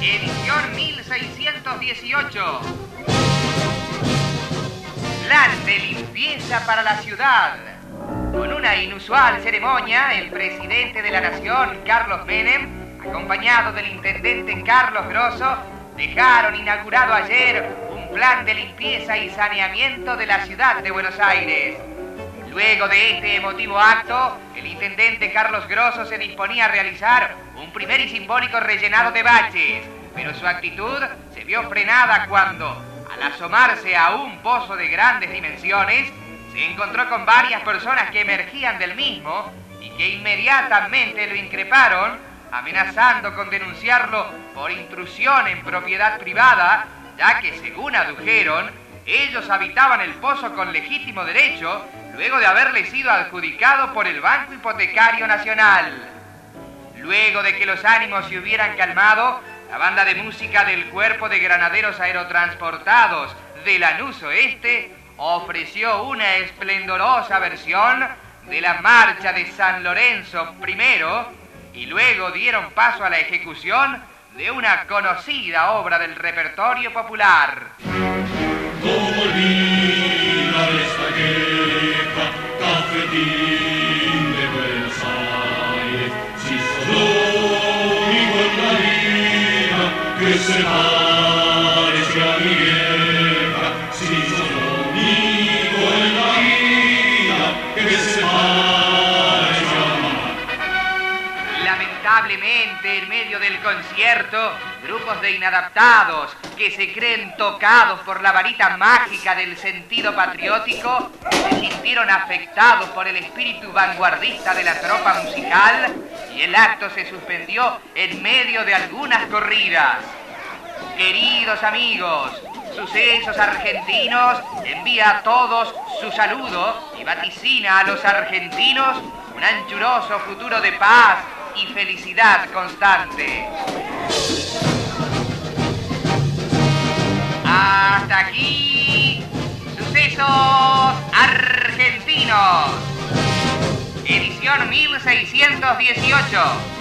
edición, 1618. Plan de limpieza para la ciudad. Con una inusual ceremonia, el presidente de la nación, Carlos Menem, acompañado del intendente Carlos Grosso, dejaron inaugurado ayer un plan de limpieza y saneamiento de la ciudad de Buenos Aires. Luego de este emotivo acto, el intendente Carlos Grosso se disponía a realizar un primer y simbólico rellenado de baches, pero su actitud se vio frenada cuando, al asomarse a un pozo de grandes dimensiones, se encontró con varias personas que emergían del mismo y que inmediatamente lo increparon, amenazando con denunciarlo por intrusión en propiedad privada, ya que según adujeron, ellos habitaban el pozo con legítimo derecho luego de haberle sido adjudicado por el Banco Hipotecario Nacional. Luego de que los ánimos se hubieran calmado, la banda de música del Cuerpo de Granaderos Aerotransportados de Lanús Oeste ofreció una esplendorosa versión de la Marcha de San Lorenzo I y luego dieron paso a la ejecución de una conocida obra del repertorio popular. Comolina e spaghetti, caffettine e Buenos Aires, ci sono i che se va Lamentablemente, en medio del concierto, grupos de inadaptados que se creen tocados por la varita mágica del sentido patriótico se sintieron afectados por el espíritu vanguardista de la tropa musical y el acto se suspendió en medio de algunas corridas. Queridos amigos, Sucesos Argentinos envía a todos su saludo y vaticina a los argentinos un anchuroso futuro de paz y felicidad constante. Hasta aquí, Sucesos Argentinos, edición 1618.